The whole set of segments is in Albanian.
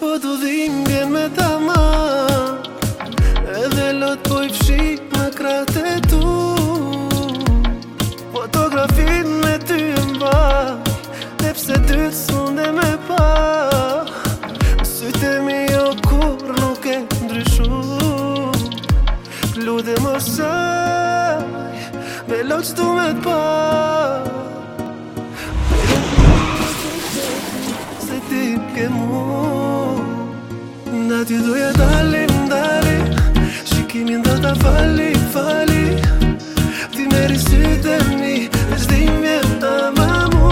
Po të dhim bje me ta ma Edhe lot po i pëshi në krate tu Fotografin me ty më ba Dhe pse ty të sunde me pa Sute mi jo kur nuk e ndryshu Lude më shaj Me lot që du me të pa Se ti ke mund te doy a darle, darle Si da da fali, fali Ti merisi de mi, ezdim je tamamu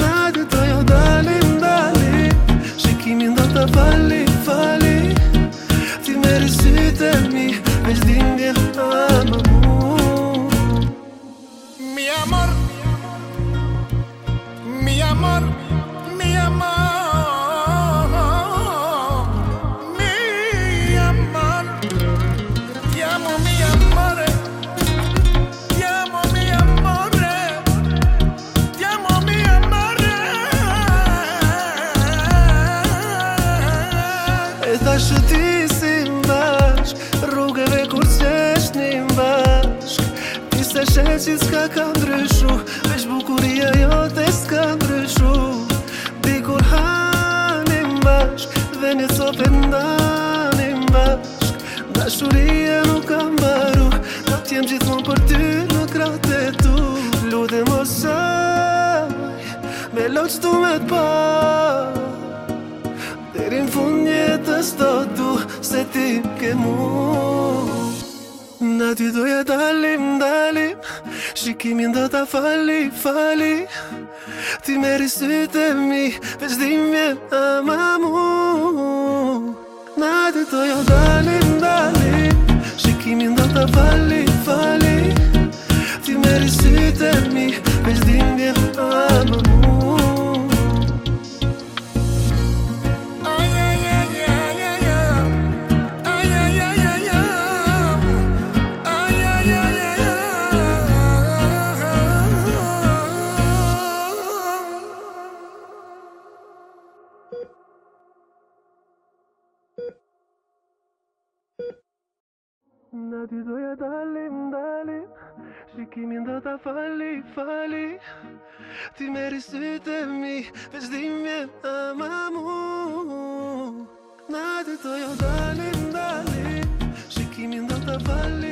Nadi doy a darle, darle Şikinin da da fali, fali de mi, ezdim Mi amor Mi amor, mi amor. E thashë ti si mbash Rrugëve kur qesht një mbash Ti se shë s'ka ka ndryshu Vesh bukuria jo të s'ka ndryshu Dikur kur ha një mbash Dhe një sope nda një Da shurie nuk kam baru, Da t'jem gjithmon për ty në krate tu Lu mos shaj Me loqë du me t'pash Derin fund jetës të du Se ti ke mu Na ty doja dalim, dalim Shikimin do ta fali, fali Ti meri sytë e mi Veç dimje ama mu Na ty doja dalim, dalim Shikimin do ta fali, fali Ti meri sytë e mi να ti doia dalim dalim Ζητήμιντα τα φάλι φάλι Τι μεριστείτε μη Πες δίμια άμα μου Να ti doia dalim dalim Ζητήμιντα τα φάλι